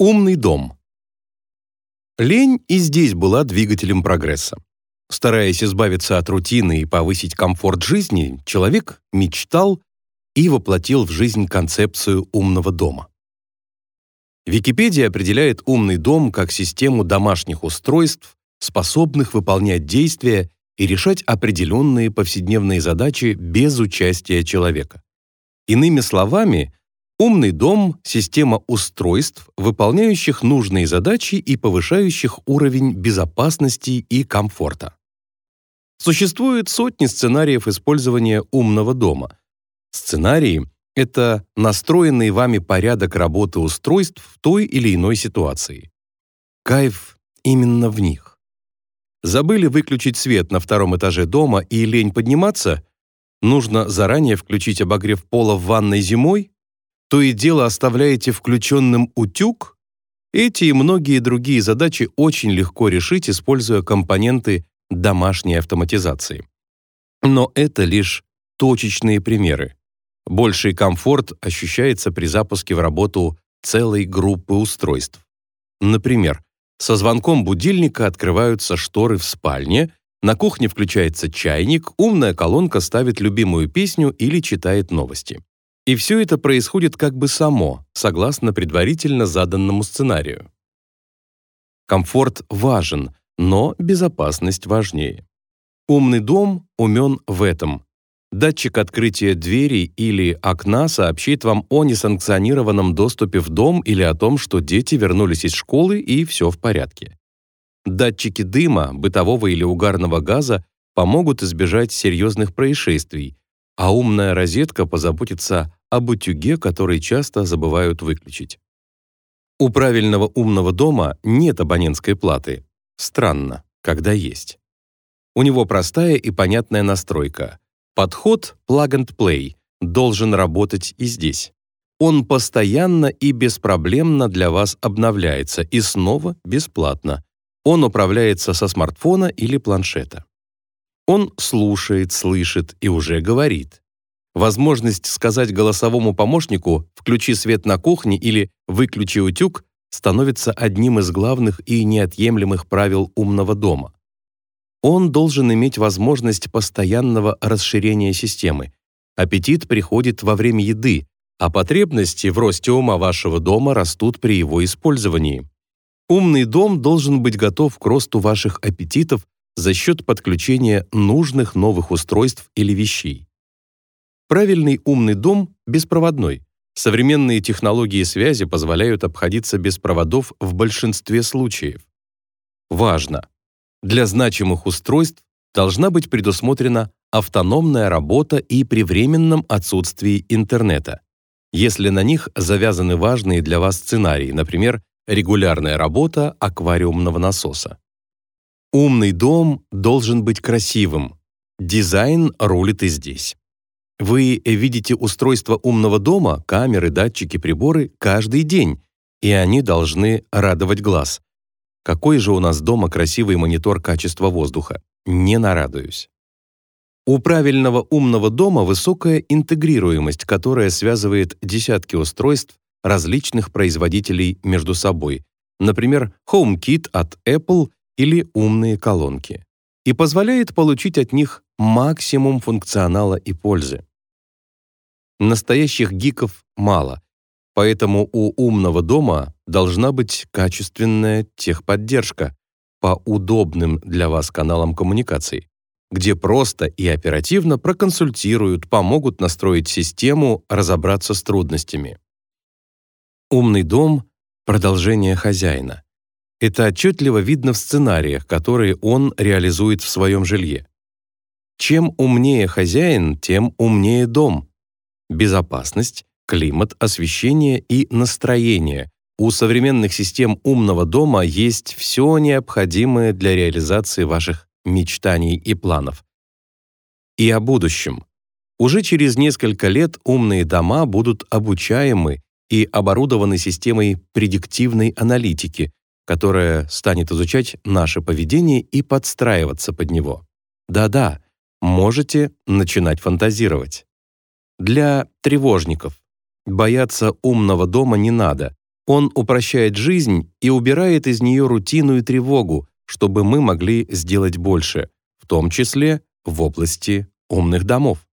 Умный дом. Лень и здесь была двигателем прогресса. Стараясь избавиться от рутины и повысить комфорт жизни, человек мечтал и воплотил в жизнь концепцию умного дома. Википедия определяет умный дом как систему домашних устройств, способных выполнять действия и решать определенные повседневные задачи без участия человека. Иными словами, умный дом — система устройств, выполняющих нужные задачи и повышающих уровень безопасности и комфорта. Существует сотни сценариев использования умного дома. Сценарии — это настроенный вами порядок работы устройств в той или иной ситуации. Кайф именно в них. Забыли выключить свет на втором этаже дома и лень подниматься? Нужно заранее включить обогрев пола в ванной зимой? То и дело оставляете включенным утюг? Эти и многие другие задачи очень легко решить, используя компоненты домашней автоматизации. Но это лишь точечные примеры. Больший комфорт ощущается при запуске в работу целой группы устройств. Например, со звонком будильника открываются шторы в спальне, на кухне включается чайник, умная колонка ставит любимую песню или читает новости. И все это происходит как бы само, согласно предварительно заданному сценарию. Комфорт важен, но безопасность важнее. Умный дом умен в этом. Датчик открытия двери или окна сообщит вам о несанкционированном доступе в дом или о том, что дети вернулись из школы и все в порядке. Датчики дыма, бытового или угарного газа помогут избежать серьезных происшествий, а умная розетка позаботится об утюге, который часто забывают выключить. У правильного умного дома нет абонентской платы, Странно, когда есть. У него простая и понятная настройка. Подход plug and play должен работать и здесь. Он постоянно и беспроблемно для вас обновляется и снова бесплатно. Он управляется со смартфона или планшета. Он слушает, слышит и уже говорит. Возможность сказать голосовому помощнику «включи свет на кухне» или «выключи утюг» становится одним из главных и неотъемлемых правил умного дома. Он должен иметь возможность постоянного расширения системы. Аппетит приходит во время еды, а потребности в росте ума вашего дома растут при его использовании. Умный дом должен быть готов к росту ваших аппетитов за счет подключения нужных новых устройств или вещей. Правильный умный дом беспроводной. Современные технологии связи позволяют обходиться без проводов в большинстве случаев. Важно! Для значимых устройств должна быть предусмотрена автономная работа и при временном отсутствии интернета. Если на них завязаны важные для вас сценарии, например, регулярная работа аквариумного насоса. Умный дом должен быть красивым. Дизайн рулит и здесь. Вы видите устройство умного дома, камеры, датчики, приборы каждый день, и они должны радовать глаз. Какой же у нас дома красивый монитор качества воздуха? Не нарадуюсь. У правильного умного дома высокая интегрируемость, которая связывает десятки устройств различных производителей между собой, например, HomeKit от Apple или умные колонки, и позволяет получить от них максимум функционала и пользы. Настоящих гиков мало, поэтому у умного дома должна быть качественная техподдержка по удобным для вас каналам коммуникаций, где просто и оперативно проконсультируют, помогут настроить систему, разобраться с трудностями. Умный дом — продолжение хозяина. Это отчетливо видно в сценариях, которые он реализует в своем жилье. Чем умнее хозяин, тем умнее дом — безопасность, климат, освещение и настроение. У современных систем умного дома есть все необходимое для реализации ваших мечтаний и планов. И о будущем. Уже через несколько лет умные дома будут обучаемы и оборудованы системой предиктивной аналитики, которая станет изучать наше поведение и подстраиваться под него. Да-да, можете начинать фантазировать. Для тревожников. Бояться умного дома не надо. Он упрощает жизнь и убирает из нее рутину и тревогу, чтобы мы могли сделать больше, в том числе в области умных домов.